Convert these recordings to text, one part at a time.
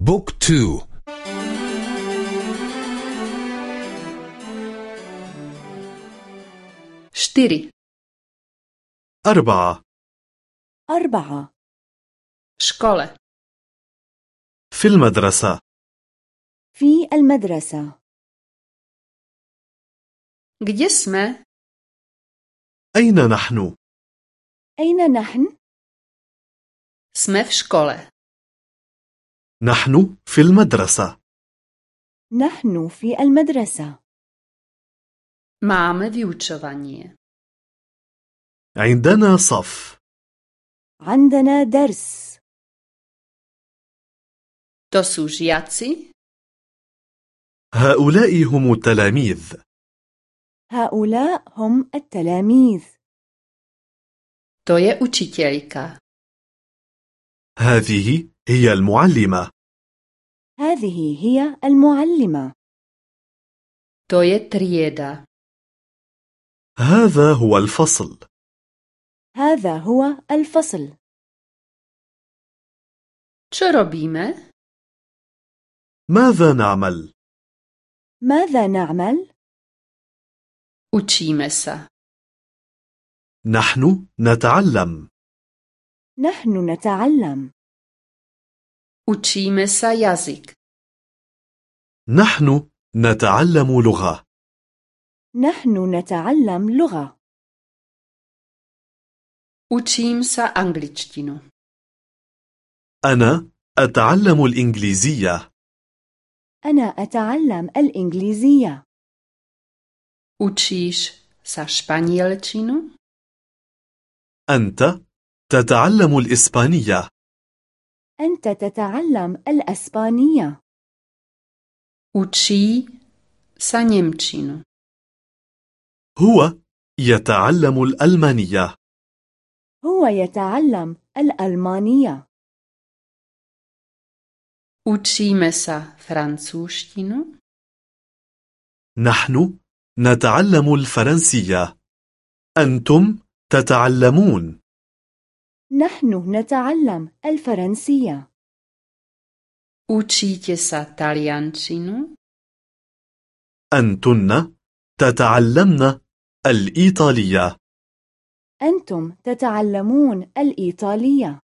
بوك تو شتري أربعة أربعة شكولة في المدرسة في المدرسة Gdzie sme? أين نحن؟ أين نحن؟ Sme w szkole. نحن في المدرسة. نحن في المدرسة. Máme vyučovanie. عندنا صف. عندنا درس. To žiaci, هؤلاء هم التلاميذ. هؤلاء هم التلاميذ. To je. هذه هي المعلمة هذه هي المعلمة To je trieda. هذا هو الفصل هذا هو الفصل Čo robíme? ماذا نعمل؟ ماذا نعمل؟ Učíme sa. نحن نتعلم نحن نتعلم Učíme sa jazyk. نحن نتعلم لغة نحن نتعلم لغة Učím sa angličtinu. أنا أتعلم الإنجليزية أنا أتعلم الإنجليزية Učíš sa španielčinu? أنت تتعلم الإسبانية أنت تتعلم الأسبانية. Sa nemčinu. هو يتعلم الألمانية. هو يتعلم الألمانية. Učíme sa francúzštinu? نحن نتعلم الفرنسية. أنتم تتعلمون. نحن نتعلم الفرنسية. Učíte sa taliančinu? أنتن تتعلمن الإيطالية. أنتم تتعلمون الإيطالية.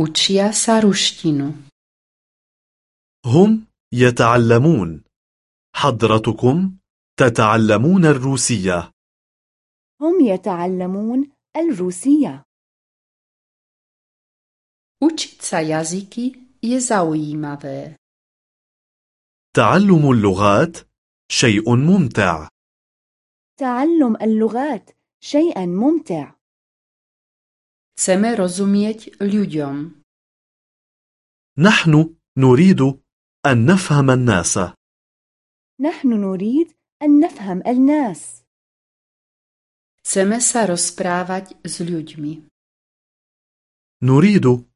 Učia sa ruštinu. هم يتعلمون. حضرتكم تتعلمون الروسية. هم يتعلمون الروسية. Učiť sa jazyky je zaujímavé. تعلم اللغات شيء ممتع تعلم اللغات شيئا ممتع Chceme rozumieť ľuďom. نحن نريد أن نفهم الناس نحن نريد أن نفهم الناس Chceme sa rozprávať s ľuďmi. نريد